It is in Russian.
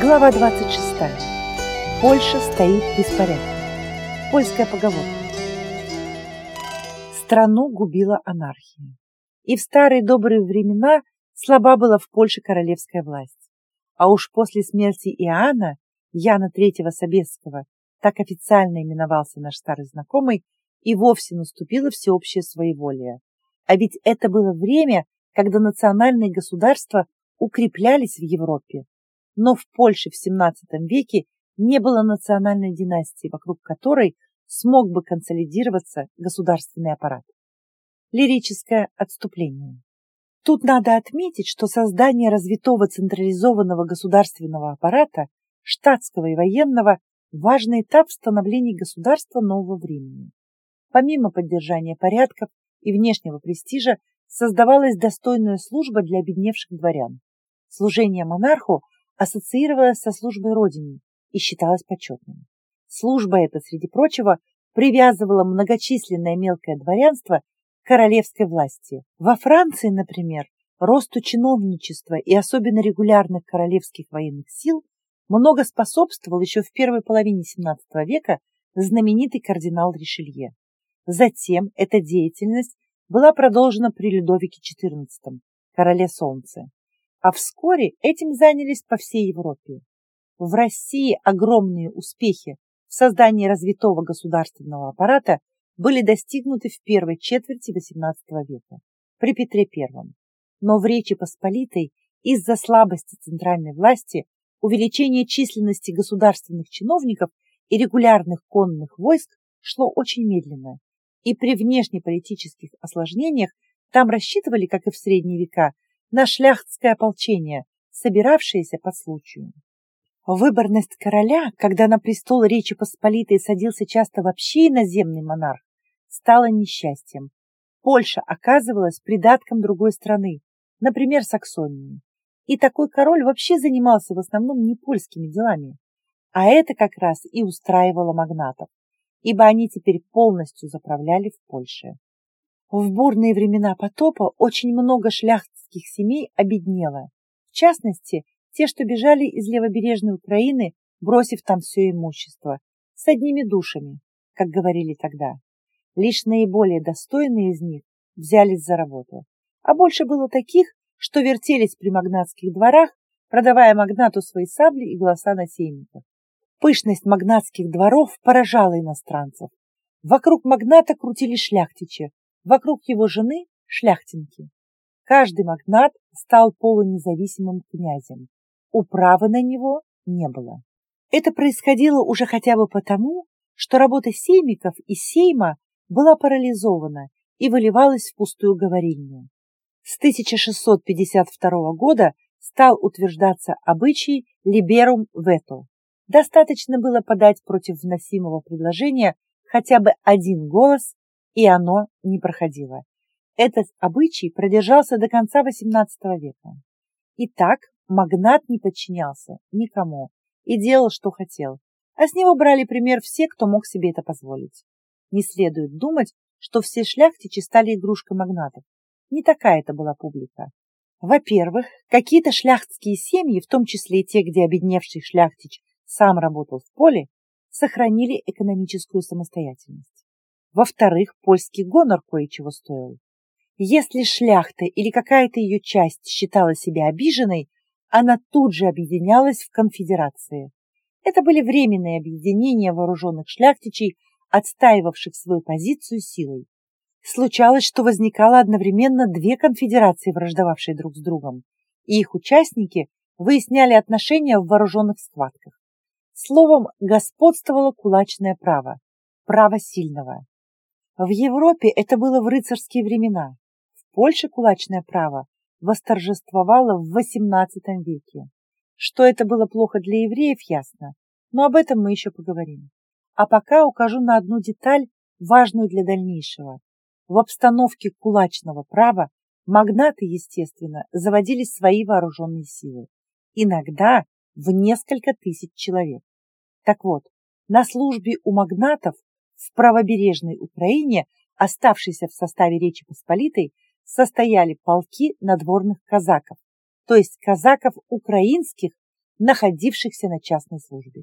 Глава 26. Польша стоит в беспорядке. Польская поговорка. Страну губила анархия. И в старые добрые времена слаба была в Польше королевская власть. А уж после смерти Иоанна, Яна III Собесского, так официально именовался наш старый знакомый, и вовсе наступило всеобщее своеволие. А ведь это было время, когда национальные государства укреплялись в Европе. Но в Польше в XVII веке не было национальной династии, вокруг которой смог бы консолидироваться государственный аппарат. Лирическое отступление. Тут надо отметить, что создание развитого централизованного государственного аппарата, штатского и военного, важный этап в становлении государства нового времени. Помимо поддержания порядков и внешнего престижа, создавалась достойная служба для обедневших дворян. Служение монарху ассоциировалось со службой Родине и считалось почетным. Служба эта, среди прочего, привязывала многочисленное мелкое дворянство к королевской власти. Во Франции, например, росту чиновничества и особенно регулярных королевских военных сил много способствовал еще в первой половине XVII века знаменитый кардинал Ришелье. Затем эта деятельность была продолжена при Людовике XIV, короле Солнца. А вскоре этим занялись по всей Европе. В России огромные успехи в создании развитого государственного аппарата были достигнуты в первой четверти XVIII века при Петре I. Но в Речи Посполитой из-за слабости центральной власти, увеличения численности государственных чиновников и регулярных конных войск шло очень медленно, и при внешнеполитических осложнениях там рассчитывали, как и в средние века, на шляхтское ополчение, собиравшееся по случаю. Выборность короля, когда на престол Речи Посполитой садился часто вообще иноземный монарх, стала несчастьем. Польша оказывалась придатком другой страны, например, Саксонии. И такой король вообще занимался в основном не польскими делами. А это как раз и устраивало магнатов ибо они теперь полностью заправляли в Польше. В бурные времена потопа очень много шляхтских семей обеднело. В частности, те, что бежали из левобережной Украины, бросив там все имущество, с одними душами, как говорили тогда. Лишь наиболее достойные из них взялись за работу. А больше было таких, что вертелись при магнатских дворах, продавая магнату свои сабли и голоса насельников. Пышность магнатских дворов поражала иностранцев. Вокруг магната крутили шляхтичи, вокруг его жены – шляхтинки. Каждый магнат стал полунезависимым князем. Управы на него не было. Это происходило уже хотя бы потому, что работа сеймиков и сейма была парализована и выливалась в пустую говорильню. С 1652 года стал утверждаться обычай «liberum veto» Достаточно было подать против вносимого предложения хотя бы один голос, и оно не проходило. Этот обычай продержался до конца XVIII века. Итак, магнат не подчинялся никому и делал, что хотел, а с него брали пример все, кто мог себе это позволить. Не следует думать, что все шляхтичи стали игрушкой магнатов. Не такая это была публика. Во-первых, какие-то шляхтские семьи, в том числе и те, где обедневший шляхтич сам работал в поле, сохранили экономическую самостоятельность. Во-вторых, польский гонор кое-чего стоил. Если шляхта или какая-то ее часть считала себя обиженной, она тут же объединялась в конфедерации. Это были временные объединения вооруженных шляхтичей, отстаивавших свою позицию силой. Случалось, что возникало одновременно две конфедерации, враждовавшие друг с другом, и их участники выясняли отношения в вооруженных схватках. Словом, господствовало кулачное право, право сильного. В Европе это было в рыцарские времена. В Польше кулачное право восторжествовало в XVIII веке. Что это было плохо для евреев, ясно, но об этом мы еще поговорим. А пока укажу на одну деталь, важную для дальнейшего. В обстановке кулачного права магнаты, естественно, заводили свои вооруженные силы. Иногда в несколько тысяч человек. Так вот, на службе у магнатов в правобережной Украине, оставшейся в составе Речи Посполитой, состояли полки надворных казаков, то есть казаков украинских, находившихся на частной службе.